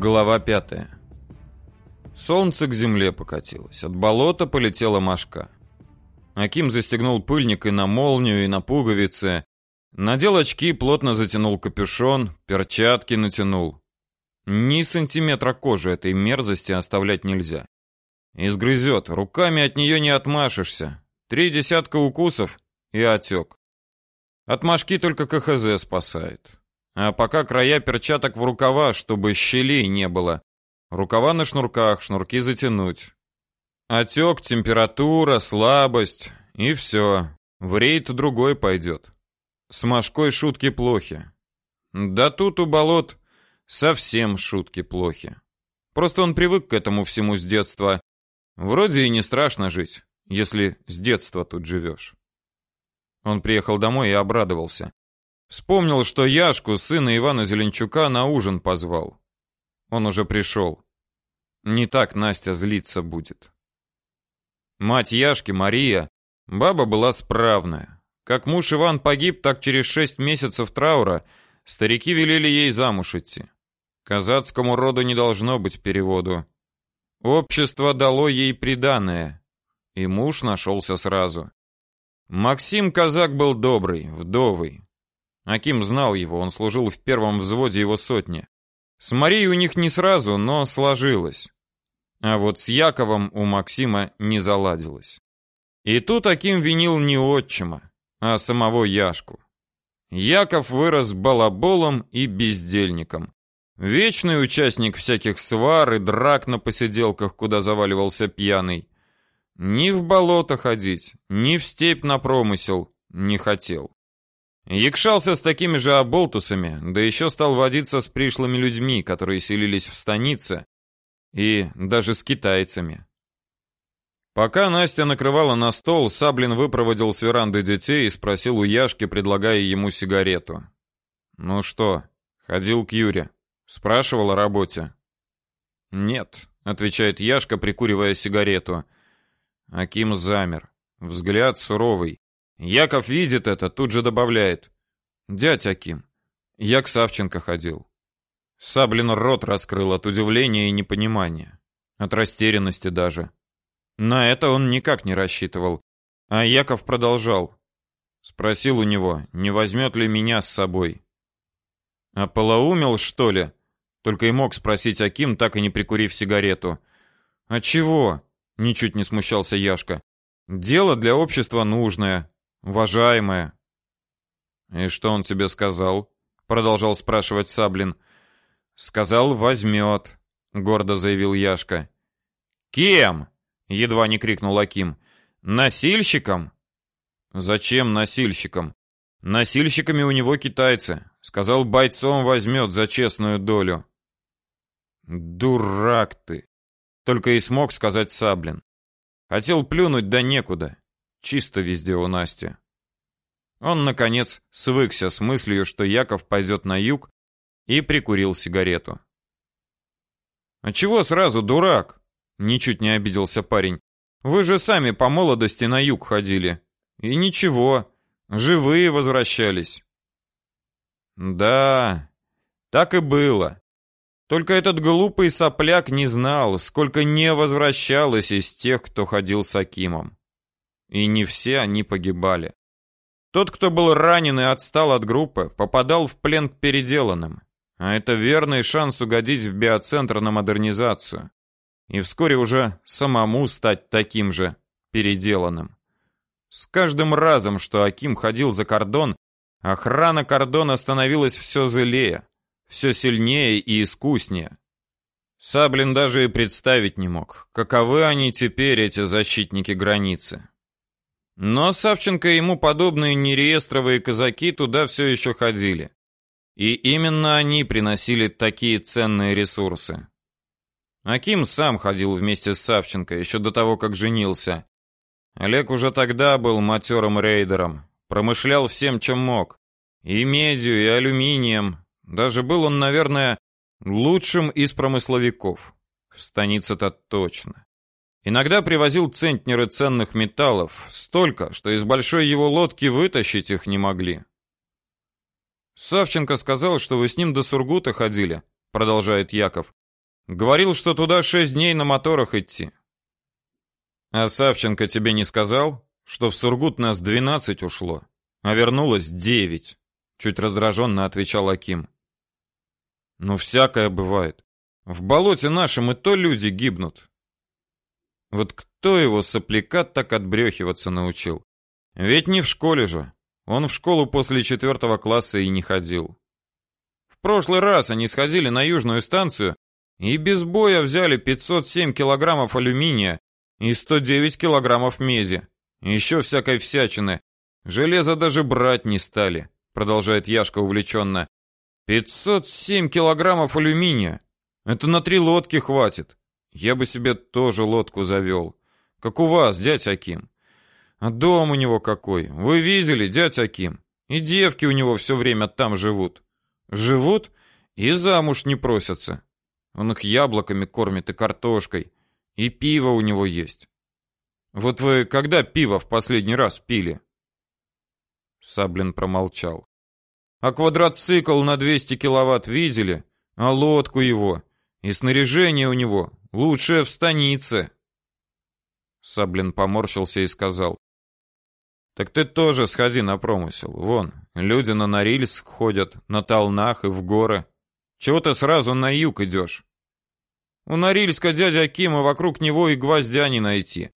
Глава пятая. Солнце к земле покатилось, от болота полетела мошка. Аким застегнул пыльник и на молнию, и на пуговицы, надел очки, плотно затянул капюшон, перчатки натянул. Ни сантиметра кожи этой мерзости оставлять нельзя. Изгрызет, руками от нее не отмашешься. Три десятка укусов и отек. От мошки только КХЗ спасает. А пока края перчаток в рукава, чтобы щелей не было. Рукава на шнурках, шнурки затянуть. Отек, температура, слабость и все. В рейд другой пойдет. С мошкой шутки плохи. Да тут у болот совсем шутки плохи. Просто он привык к этому всему с детства. Вроде и не страшно жить, если с детства тут живешь. Он приехал домой и обрадовался. Вспомнил, что Яшку, сына Ивана Зеленчука, на ужин позвал. Он уже пришел. Не так Настя злиться будет. Мать Яшки, Мария, баба была справная. Как муж Иван погиб, так через шесть месяцев траура старики велели ей замуж идти. Казацкому роду не должно быть переводу. Общество дало ей приданое, и муж нашелся сразу. Максим казак был добрый, вдовый. Аким знал его, он служил в первом взводе его сотни. С Марией у них не сразу, но сложилось. А вот с Яковом у Максима не заладилось. И тут Аким винил не отчима, а самого Яшку. Яков вырос балаболом и бездельником. Вечный участник всяких свар и драк на посиделках, куда заваливался пьяный. Ни в болото ходить, ни в степь на промысел не хотел. Якшался с такими же оболтусами, да еще стал водиться с пришлыми людьми, которые селились в станице, и даже с китайцами. Пока Настя накрывала на стол, Саблин выпроводил с веранды детей и спросил у Яшки, предлагая ему сигарету. «Ну что, ходил к Юре?» Спрашивал о работе. «Нет», — отвечает Яшка, прикуривая сигарету. Аким замер. Взгляд суровый. Яков видит это, тут же добавляет. «Дядь Аким, я к Савченко ходил». Саблин рот раскрыл от удивления и непонимания. От растерянности даже. На это он никак не рассчитывал. А Яков продолжал. Спросил у него, не возьмет ли меня с собой. А полоумел, что ли? Только и мог спросить Аким, так и не прикурив сигарету. А чего? Ничуть не смущался Яшка. Дело для общества нужное, уважаемое. И что он тебе сказал? продолжал спрашивать Саблин. Сказал, возьмет», — гордо заявил Яшка. Кем? едва не крикнул Аким. Насильщиком? Зачем насильщиком? Насильщиками у него китайцы. Сказал, бойцом возьмет за честную долю. Дурак ты, только и смог сказать Саблин. Хотел плюнуть, да некуда. Чисто везде у Насти. Он наконец свыкся с мыслью, что Яков пойдет на юг, и прикурил сигарету. А чего сразу, дурак? Ничуть не обиделся парень. Вы же сами по молодости на юг ходили. И ничего, живые возвращались. Да, так и было. Только этот глупый сопляк не знал, сколько не возвращалось из тех, кто ходил с Акимом. И не все они погибали. Тот, кто был ранен и отстал от группы, попадал в плен к переделанным. А это верный шанс угодить в биоцентр на модернизацию. И вскоре уже самому стать таким же переделанным. С каждым разом, что Аким ходил за кордон, охрана кордона становилась все злее все сильнее и искуснее. Саблин даже и представить не мог, каковы они теперь, эти защитники границы. Но Савченко и ему подобные нереестровые казаки туда все еще ходили. И именно они приносили такие ценные ресурсы. Аким сам ходил вместе с Савченко еще до того, как женился. Олег уже тогда был матерым рейдером, промышлял всем, чем мог. И медью, и алюминием, даже был он, наверное, лучшим из промысловиков. В станице-то точно. Иногда привозил центнеры ценных металлов, столько, что из большой его лодки вытащить их не могли. Савченко сказал, что вы с ним до Сургута ходили, продолжает Яков. Говорил, что туда шесть дней на моторах идти. А Савченко тебе не сказал, что в Сургут нас двенадцать ушло, а вернулось девять? Чуть раздраженно отвечал Аким. Ну, всякое бывает. В болоте нашем и то люди гибнут. Вот кто его сопляка так отбрехиваться научил? Ведь не в школе же. Он в школу после четвертого класса и не ходил. В прошлый раз они сходили на южную станцию и без боя взяли 507 килограммов алюминия и 109 килограммов меди. Еще всякой всячины. Железо даже брать не стали, продолжает Яшка увлеченно. 507 килограммов алюминия. Это на три лодки хватит. Я бы себе тоже лодку завел. Как у вас, дядь Аким. А дом у него какой? Вы видели, дядь Аким? И девки у него все время там живут. Живут и замуж не просятся. Он их яблоками кормит и картошкой. И пиво у него есть. Вот вы когда пиво в последний раз пили? Саблин промолчал. А квадроцикл на 200 киловатт видели? А лодку его? И снаряжение у него лучшее в станице. Саблин поморщился и сказал: "Так ты тоже сходи на промысел. Вон, люди на Норильск ходят, на Толнах и в горы. Чего ты сразу на юг идешь? У Норильска дядя Акима вокруг него и гвоздя не найти.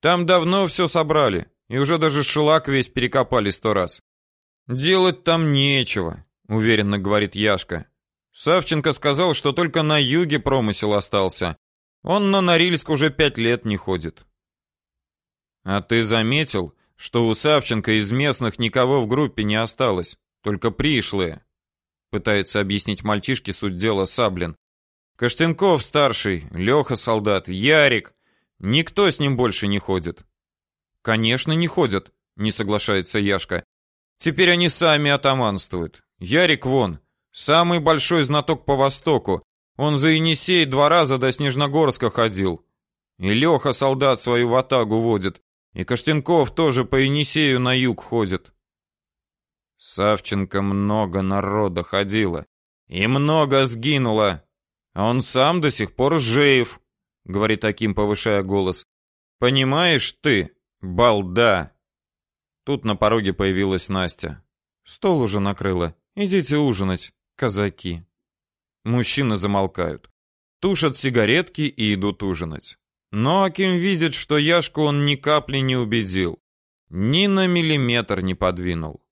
Там давно все собрали, и уже даже шелак весь перекопали сто раз. Делать там нечего, уверенно говорит Яшка. Савченко сказал, что только на юге промысел остался. Он на Норильск уже пять лет не ходит. А ты заметил, что у Савченко из местных никого в группе не осталось, только пришлые? Пытается объяснить мальчишке суть дела Саблин. Каштенков старший, Леха солдат, Ярик. Никто с ним больше не ходит. Конечно, не ходят, не соглашается Яшка. Теперь они сами атаманствуют. Ярик вон, самый большой знаток по Востоку. Он за Енисей два раза до Снежногорска ходил. И Леха солдат свою ватагу водит. И Каштенков тоже по Енисею на юг ходит. Савченко много народа ходило. И много сгинуло. А он сам до сих пор жив, говорит таким, повышая голос. Понимаешь ты, балда? Тут на пороге появилась Настя. Стол уже накрыла. Идите ужинать, казаки. Мужчины замолкают. Тушат сигаретки и идут ужинать. Но Аким видит, что Яшку он ни капли не убедил. Ни на миллиметр не подвинул.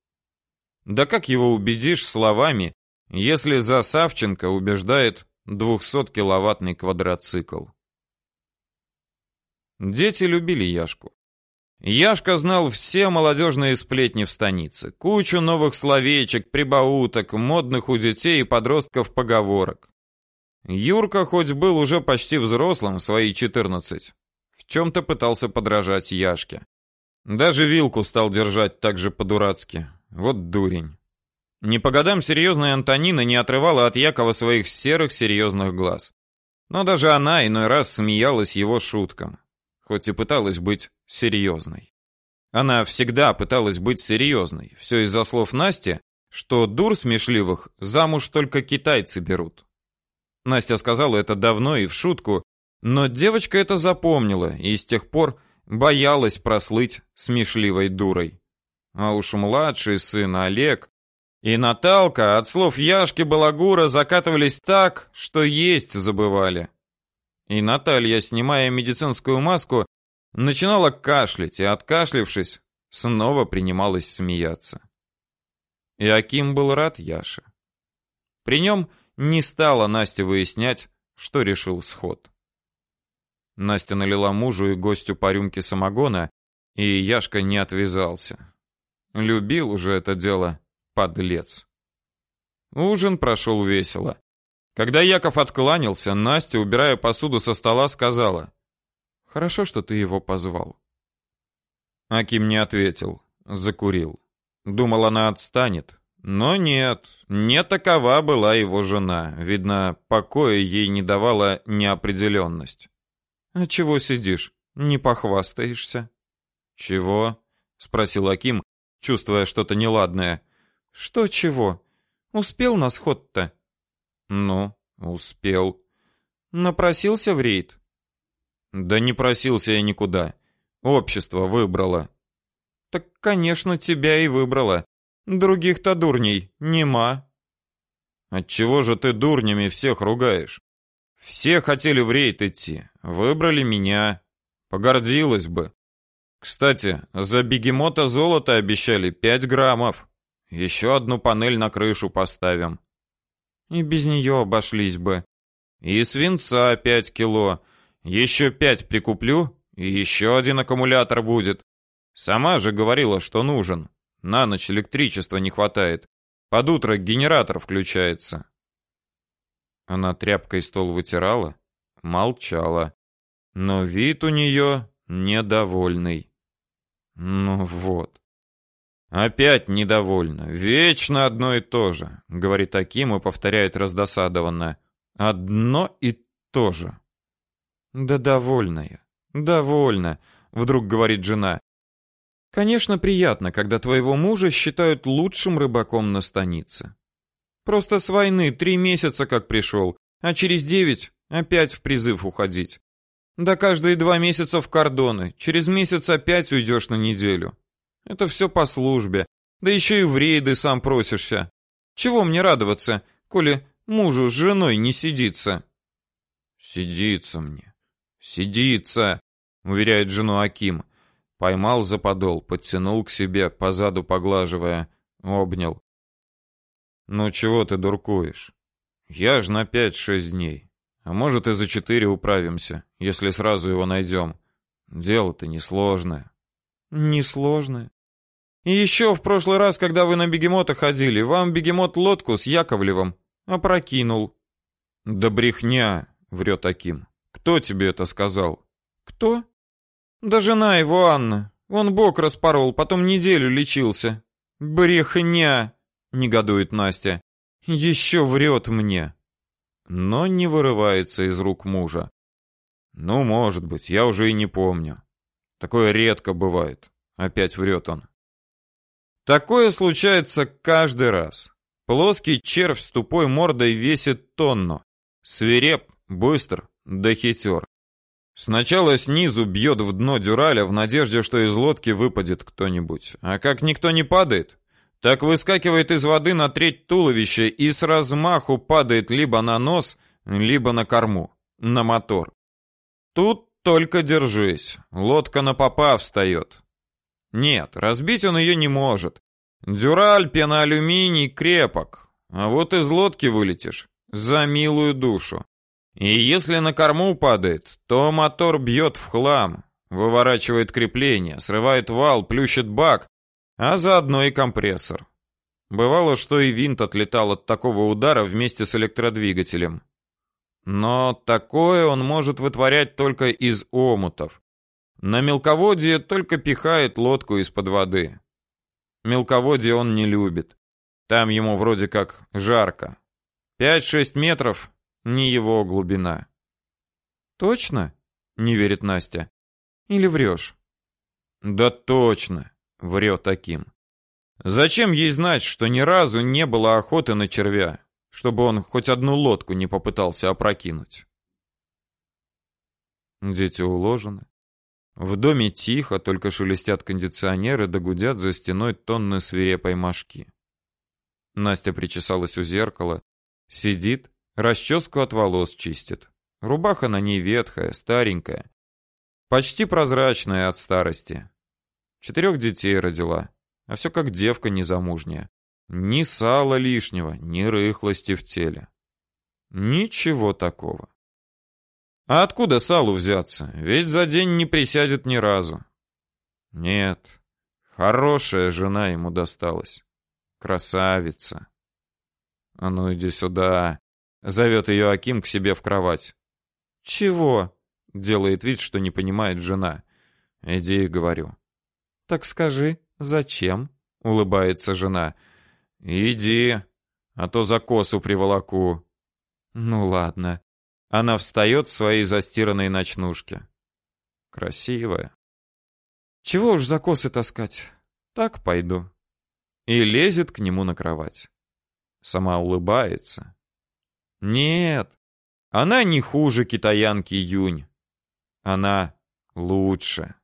Да как его убедишь словами, если за Савченко убеждает 200-киловаттный квадроцикл? Дети любили Яшку. Яшка знал все молодежные сплетни в станице, кучу новых словечек, прибауток, модных у детей и подростков поговорок. Юрка хоть был уже почти взрослым, свои 14, в чем-то пытался подражать Яшке. Даже вилку стал держать так же по-дурацки. Вот дурень. Не по годам серьезная Антонина не отрывала от Якова своих серых серьезных глаз. Но даже она иной раз смеялась его шуткам хоть и пыталась быть серьезной. Она всегда пыталась быть серьезной. Все из-за слов Насти, что дур смешливых замуж только китайцы берут. Настя сказала это давно и в шутку, но девочка это запомнила и с тех пор боялась прослыть смешливой дурой. А уж младший сын Олег и Наталка от слов Яшки Балагура закатывались так, что есть забывали. И Наталья, снимая медицинскую маску, начинала кашлять и, откашлившись, снова принималась смеяться. И Аким был рад Яше. При нем не стала Настя выяснять, что решил сход. Настя налила мужу и гостю по рюмке самогона, и Яшка не отвязался. Любил уже это дело, подлец. Ужин прошел весело. Когда Яков откланялся, Настя, убирая посуду со стола, сказала: "Хорошо, что ты его позвал". Аким не ответил, закурил. Думал, она отстанет, но нет, не такова была его жена. Видно, покоя ей не давала неопределенность. "А чего сидишь? Не похвастаешься?" "Чего?" спросил Аким, чувствуя что-то неладное. "Что чего? Успел на сход-то?" Ну, успел. Напросился в рейд? Да не просился я никуда. Общество выбрало. Так, конечно, тебя и выбрало. Других-то дурней нема. Отчего же ты дурнями всех ругаешь? Все хотели в рейд идти, выбрали меня. Погордилась бы. Кстати, за бегемота золото обещали 5 граммов. Еще одну панель на крышу поставим. И без нее обошлись бы. И свинца 5 кило. Еще 5 прикуплю, и еще один аккумулятор будет. Сама же говорила, что нужен. На ночь электричества не хватает. Под утро генератор включается. Она тряпкой стол вытирала, молчала. Но вид у нее недовольный. Ну вот. Опять недовольна. Вечно одно и то же, говорит таким и повторяет раздосадованно. Одно и то же. Да довольная. Довольна, вдруг говорит жена. Конечно, приятно, когда твоего мужа считают лучшим рыбаком на станице. Просто с войны три месяца как пришел, а через девять опять в призыв уходить. Да каждые два месяца в кордоны, через месяц опять уйдешь на неделю. Это все по службе, да еще и в рейды сам просишься. Чего мне радоваться, коли мужу с женой не сидится? Сидится мне, сидится, уверяет жену Аким. Поймал за подол, подтянул к себе, позаду поглаживая, обнял. Ну чего ты дуркуешь? Я ж на пять-шесть дней. А может и за четыре управимся, если сразу его найдем. Дело-то несложное. Несложное. И еще в прошлый раз, когда вы на бегемота ходили, вам бегемот лодку с Яковлевым опрокинул. Да брехня, врет Аким. Кто тебе это сказал? Кто? Да жена его Анна. Он бок распорол, потом неделю лечился. Брехня негодует Настя. Еще врет мне. Но не вырывается из рук мужа. Ну, может быть, я уже и не помню. Такое редко бывает. Опять врет он. Такое случается каждый раз. Плоский червь с тупой мордой весит тонну. Свиреп, быстр, да хитер. Сначала снизу бьет в дно дюраля в надежде, что из лодки выпадет кто-нибудь. А как никто не падает, так выскакивает из воды на треть туловища и с размаху падает либо на нос, либо на корму, на мотор. Тут только держись, лодка на попа встает. Нет, разбить он ее не может. Дюраль, пеноалюминий крепок, а вот из лодки вылетишь за милую душу. И если на корму падает, то мотор бьет в хлам, выворачивает крепление, срывает вал, плющит бак, а заодно и компрессор. Бывало, что и винт отлетал от такого удара вместе с электродвигателем. Но такое он может вытворять только из омутов. На мелководье только пихает лодку из-под воды. Мелководье он не любит. Там ему вроде как жарко. 5-6 метров не его глубина. Точно? Не верит Настя. Или врешь? Да точно врет таким. Зачем ей знать, что ни разу не было охоты на червя, чтобы он хоть одну лодку не попытался опрокинуть? Дети уложены. В доме тихо, только шелестят кондиционеры, да гудят за стеной тонны свирепой мошки. Настя причесалась у зеркала, сидит, расческу от волос чистит. Рубаха на ней ветхая, старенькая, почти прозрачная от старости. Четырех детей родила, а все как девка незамужняя. Ни сала лишнего, ни рыхлости в теле. Ничего такого. А откуда салу взяться? Ведь за день не присядет ни разу. Нет, хорошая жена ему досталась. Красавица. А ну иди сюда. Зовет ее Аким к себе в кровать. Чего? Делает вид, что не понимает жена. Иди, говорю. Так скажи, зачем? улыбается жена. Иди, а то за косу приволоку. Ну ладно. Она встает в своей застиранной ночнушке. Красивая. Чего уж за косы таскать? Так пойду. И лезет к нему на кровать. Сама улыбается. Нет, Она не хуже китаянки Юнь. Она лучше.